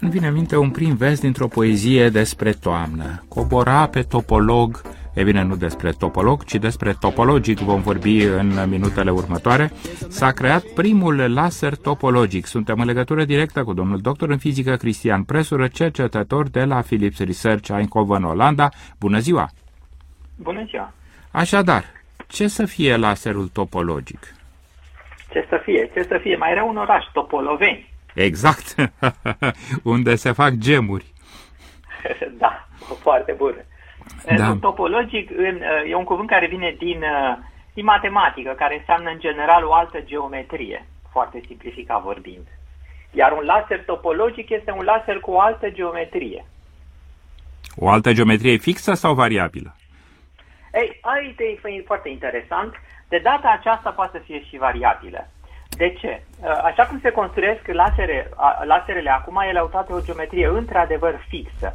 Îmi vine în minte un prim vers dintr-o poezie despre toamnă. Cobora pe topolog, e bine, nu despre topolog, ci despre topologic vom vorbi în minutele următoare. S-a creat primul laser topologic. Suntem în legătură directă cu domnul doctor în fizică Cristian Presură, cercetător de la Philips Research Eindhoven, Olanda. Bună ziua! Bună ziua! Așadar, ce să fie laserul topologic? Ce să fie? Ce să fie? Mai era un oraș, Topoloveni. Exact, unde se fac gemuri. da, foarte bun. Da. Topologic în, e un cuvânt care vine din, din matematică, care înseamnă în general o altă geometrie, foarte simplificat vorbind. Iar un laser topologic este un laser cu o altă geometrie. O altă geometrie fixă sau variabilă? Ei, aici e foarte interesant. De data aceasta poate să fie și variabilă. De ce? Așa cum se construiesc lasere, laserele acum, ele au toate o geometrie într-adevăr fixă.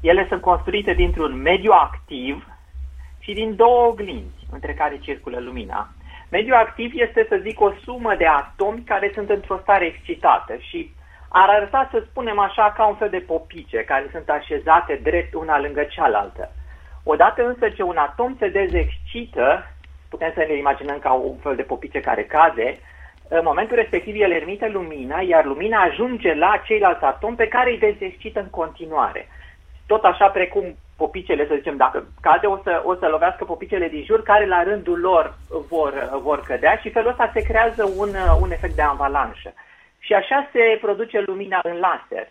Ele sunt construite dintr-un mediu activ și din două oglinzi între care circulă lumina. Mediul activ este, să zic, o sumă de atomi care sunt într-o stare excitată și ar arăta, să spunem așa, ca un fel de popice care sunt așezate drept una lângă cealaltă. Odată însă ce un atom se dezexcită, putem să ne imaginăm ca un fel de popice care cade, în momentul respectiv el emite lumina, iar lumina ajunge la ceilalți atomi pe care îi dezexcită în continuare. Tot așa precum popicele, să zicem, dacă cade, o să, o să lovească popicele din jur, care la rândul lor vor, vor cădea și felul ăsta se creează un, un efect de avalanșă. Și așa se produce lumina în laser.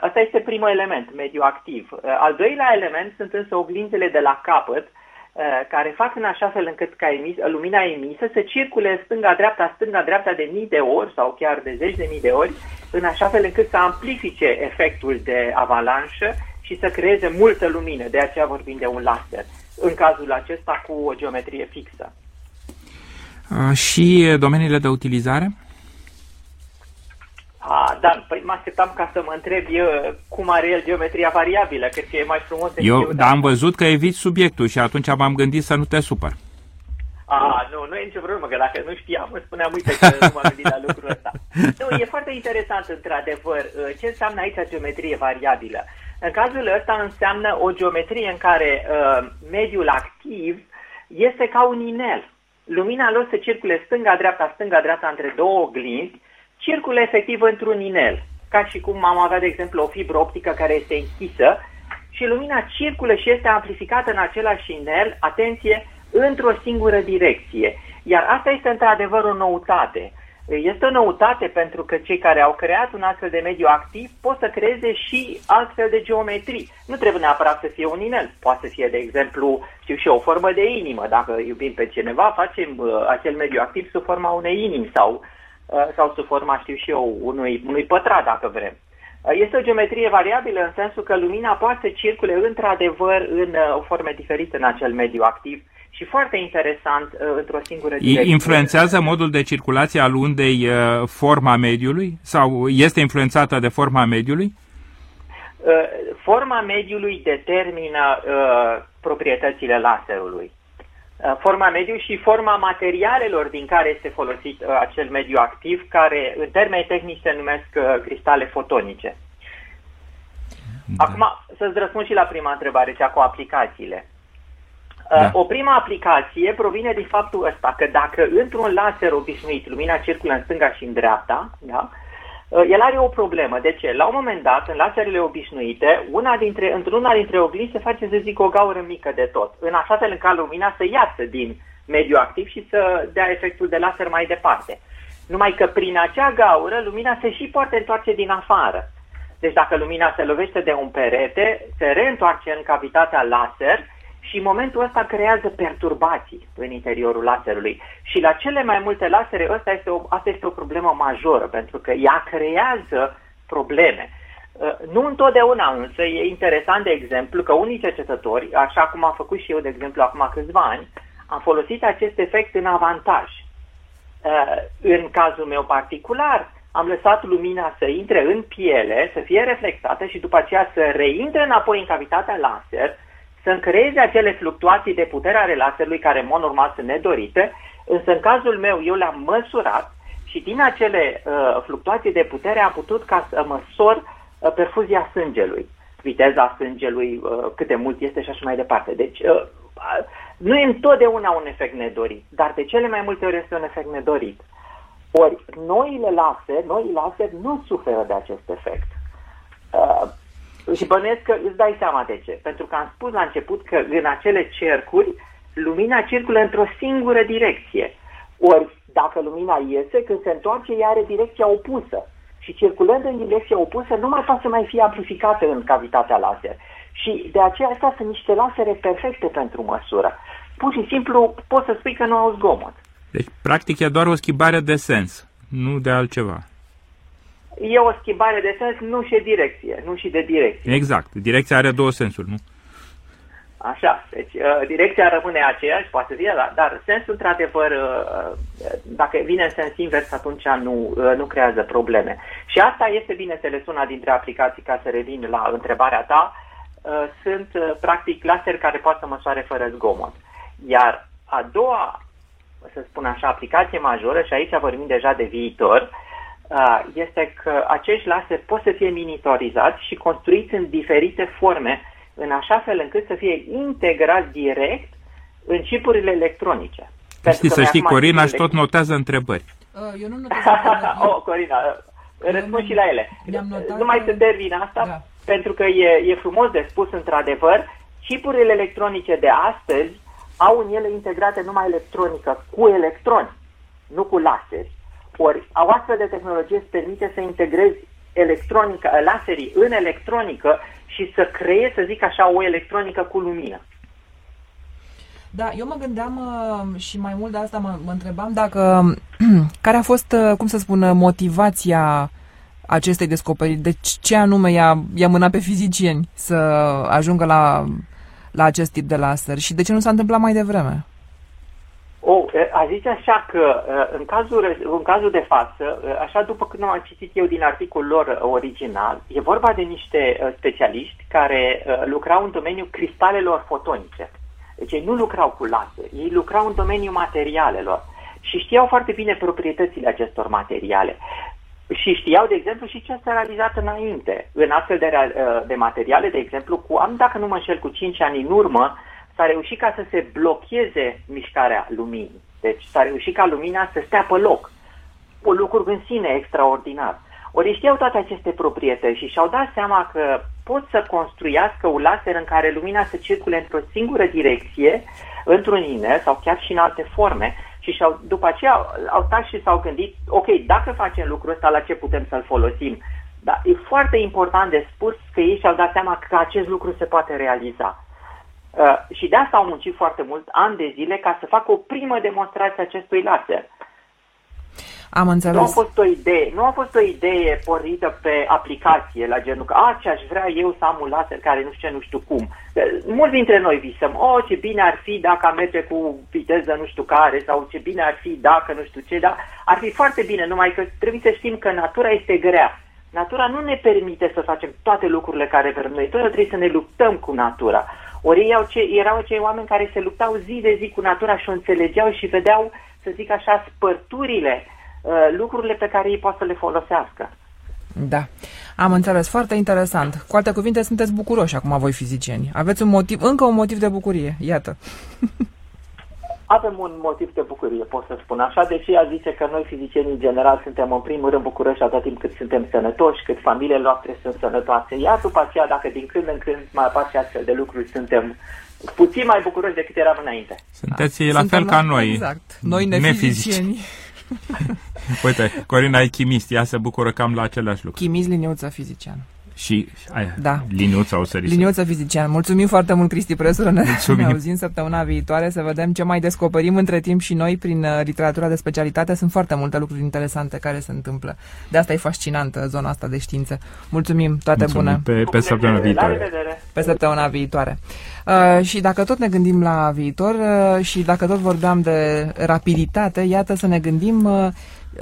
Asta este primul element, mediu activ. Al doilea element sunt însă oglinzele de la capăt, care fac în așa fel încât ca emis, lumina emisă să circule stânga-dreapta, stânga-dreapta de mii de ori sau chiar de zeci de mii de ori, în așa fel încât să amplifice efectul de avalanșă și să creeze multă lumină. De aceea vorbim de un laser. În cazul acesta cu o geometrie fixă. Și domeniile de utilizare? A, da, păi mă așteptam ca să mă întreb eu cum are el geometria variabilă, cred că e mai frumos de Eu, dar am văzut că eviți subiectul și atunci m-am gândit să nu te supăr. A, nu, nu e nicio problemă, că dacă nu știam, îmi spuneam, uite că nu m-am gândit la lucrul ăsta. Nu, e foarte interesant, într-adevăr, ce înseamnă aici geometrie variabilă. În cazul ăsta înseamnă o geometrie în care uh, mediul activ este ca un inel. Lumina lor se circule stânga-dreapta, stânga-dreapta între două oglinzi, circulă efectiv într-un inel, ca și cum am avea, de exemplu, o fibră optică care este închisă și lumina circulă și este amplificată în același inel, atenție, într-o singură direcție. Iar asta este într-adevăr o noutate. Este o noutate pentru că cei care au creat un astfel de mediu activ pot să creeze și altfel de geometrii. Nu trebuie neapărat să fie un inel. Poate să fie, de exemplu, știu și eu, o formă de inimă. Dacă iubim pe cineva, facem uh, acel mediu activ sub forma unei inimi sau Uh, sau sub forma, știu și eu, unui, unui pătrat, dacă vrem. Uh, este o geometrie variabilă în sensul că lumina poate să circule într-adevăr în uh, o forme diferite în acel mediu activ și foarte interesant într-o singură direcție. Influențează modul de circulație al undei forma mediului sau este influențată de forma mediului? Forma mediului determină proprietățile laserului. Uh, forma mediu și forma materialelor din care este folosit uh, acel mediu activ, care în termeni tehnici se numesc uh, cristale fotonice. Da. Acum, să-ți răspund și la prima întrebare, cea cu aplicațiile. Da. O prima aplicație provine din faptul ăsta, că dacă într-un laser obișnuit lumina circulă în stânga și în dreapta, da, Uh, el are o problemă. De ce? La un moment dat, în laserele obișnuite, una dintre, într-una dintre oglinzi se face, să zic, o gaură mică de tot, în așa fel încât lumina să iasă din mediul activ și să dea efectul de laser mai departe. Numai că prin acea gaură, lumina se și poate întoarce din afară. Deci dacă lumina se lovește de un perete, se reîntoarce în cavitatea laser și în momentul ăsta creează perturbații în interiorul laserului. Și la cele mai multe lasere, asta este o, asta este o problemă majoră, pentru că ea creează probleme. Uh, nu întotdeauna însă e interesant, de exemplu, că unii cercetători, așa cum am făcut și eu, de exemplu, acum câțiva ani, am folosit acest efect în avantaj. Uh, în cazul meu particular, am lăsat lumina să intre în piele, să fie reflectată și după aceea să reintre înapoi în cavitatea laser, să creeze acele fluctuații de putere ale laserului care, în mod normal, sunt nedorite, însă în cazul meu eu le-am măsurat și din acele uh, fluctuații de putere am putut ca să măsor uh, perfuzia sângelui, viteza sângelui, uh, cât de mult este și așa mai departe. Deci uh, nu e întotdeauna un efect nedorit, dar de cele mai multe ori este un efect nedorit. Ori noile laser, noi laser nu suferă de acest efect. Uh, și bănuiesc că îți dai seama de ce. Pentru că am spus la început că în acele cercuri lumina circulă într-o singură direcție. Ori dacă lumina iese, când se întoarce, ea are direcția opusă. Și circulând în direcția opusă, nu mai poate să mai fie amplificată în cavitatea laser. Și de aceea astea sunt niște lasere perfecte pentru măsură. Pur și simplu poți să spui că nu au zgomot. Deci, practic, e doar o schimbare de sens, nu de altceva. E o schimbare de sens, nu și de direcție, nu și de direcție. Exact. Direcția are două sensuri, nu? Așa, deci uh, direcția rămâne aceeași, poate fi, dar, dar sensul, într-adevăr, uh, dacă vine în sens invers, atunci nu, uh, nu creează probleme. Și asta este, bineînțeles, una dintre aplicații, ca să revin la întrebarea ta, sunt, practic, laser care poate să măsoare fără zgomot. Iar a doua, să spun așa, aplicație majoră, și aici vorbim deja de viitor, este că acești laser pot să fie miniaturizați și construiți în diferite forme, în așa fel încât să fie integrat direct în chipurile electronice. Știi, să știi, Corina își tot notează întrebări. Uh, eu nu notez întrebări. oh, Corina, răspund și la ele. Numai să termin asta, da. pentru că e, e frumos de spus, într-adevăr, chipurile electronice de astăzi au în ele integrate numai electronică cu electroni, nu cu laseri. Ori o astfel de tehnologie îți permite să integrezi electronică, laserii în electronică și să creezi, să zic așa, o electronică cu lumină. Da, eu mă gândeam uh, și mai mult de asta mă, mă întrebam dacă care a fost, uh, cum să spun, motivația acestei descoperiri, de ce anume i-a, i-a mânat pe fizicieni să ajungă la, la acest tip de laser și de ce nu s-a întâmplat mai devreme? O, a zice așa că în cazul, în cazul de față, așa după când am citit eu din articolul lor original, e vorba de niște specialiști care lucrau în domeniul cristalelor fotonice. Deci ei nu lucrau cu laser, ei lucrau în domeniul materialelor și știau foarte bine proprietățile acestor materiale. Și știau, de exemplu, și ce s-a realizat înainte. În astfel de, de materiale, de exemplu, cu, am, dacă nu mă înșel, cu 5 ani în urmă, s-a reușit ca să se blocheze mișcarea luminii. Deci s-a reușit ca lumina să stea pe loc. Un lucru în sine extraordinar. Ori știau toate aceste proprietăți și și-au dat seama că pot să construiască un laser în care lumina să circule într-o singură direcție, într-un iner sau chiar și în alte forme și și-au, după aceea au stat și s-au gândit, ok, dacă facem lucrul ăsta, la ce putem să-l folosim? Dar e foarte important de spus că ei și-au dat seama că acest lucru se poate realiza. Uh, și de asta au muncit foarte mult, ani de zile, ca să facă o primă demonstrație acestui laser. Am înțeles. Nu a fost o idee, nu a fost o idee pornită pe aplicație, la genul că, a, ce aș vrea eu să am un laser care nu știu ce, nu știu cum. Uh, mulți dintre noi visăm, o, oh, ce bine ar fi dacă am merge cu viteză nu știu care, sau ce bine ar fi dacă nu știu ce, dar ar fi foarte bine, numai că trebuie să știm că natura este grea. Natura nu ne permite să facem toate lucrurile care vrem noi, tot trebuie să ne luptăm cu natura. Ori ei ce, erau cei oameni care se luptau zi de zi cu natura și o înțelegeau și vedeau, să zic așa, spărturile, uh, lucrurile pe care ei pot să le folosească. Da, am înțeles. Foarte interesant. Cu alte cuvinte, sunteți bucuroși acum voi fizicieni. Aveți un motiv, încă un motiv de bucurie. Iată. avem un motiv de bucurie, pot să spun așa, deși a zice că noi fizicienii în general suntem în primul rând bucuroși atât timp cât suntem sănătoși, cât familiile noastre sunt sănătoase. Iar după aceea, dacă din când în când mai apar și astfel de lucruri, suntem puțin mai bucuroși decât eram înainte. Sunteți la suntem fel ca noi. Exact. Noi nefizicieni. Uite, Corina e chimist, ea se bucură cam la același lucru. Chimist, liniuță, fizician și aia, da. liniuța o să Liniuța fizician. Mulțumim foarte mult, Cristi Presură. Ne, ne auzim săptămâna viitoare să vedem ce mai descoperim între timp și noi prin uh, literatura de specialitate. Sunt foarte multe lucruri interesante care se întâmplă. De asta e fascinantă zona asta de știință. Mulțumim, toate Mulțumim bune. Pe, pe săptămâna viitoare. Pe săptămâna viitoare. Uh, și dacă tot ne gândim la viitor uh, și dacă tot vorbeam de rapiditate, iată să ne gândim uh,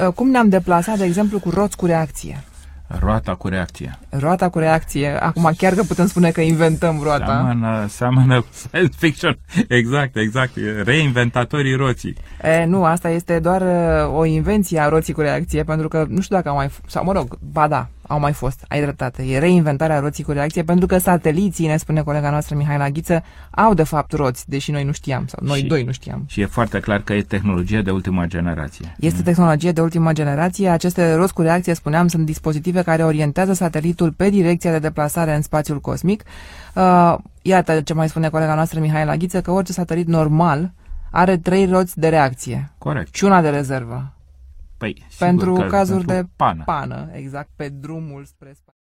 uh, cum ne-am deplasat, de exemplu, cu roți cu reacție. Roata cu reacție. Roata cu reacție. Acum chiar că putem spune că inventăm roata. Seamănă, seamănă science fiction. Exact, exact. Reinventatorii roții. E, nu, asta este doar uh, o invenție a roții cu reacție, pentru că nu știu dacă am mai... Sau mă rog, ba da, au mai fost, ai dreptate. E reinventarea roții cu reacție, pentru că sateliții, ne spune colega noastră Mihaela Ghiță, au de fapt roți, deși noi nu știam, sau noi Și- doi nu știam. Și e foarte clar că e tehnologie de ultima generație. Este tehnologie de ultimă generație. Aceste roți cu reacție, spuneam, sunt dispozitive care orientează satelitul pe direcția de deplasare în spațiul cosmic. Uh, iată ce mai spune colega noastră Mihaela Ghiță, că orice satelit normal are trei roți de reacție Corect. și una de rezervă. Păi, sigur pentru că, cazuri pentru de pană. pană, exact, pe drumul spre spațiu.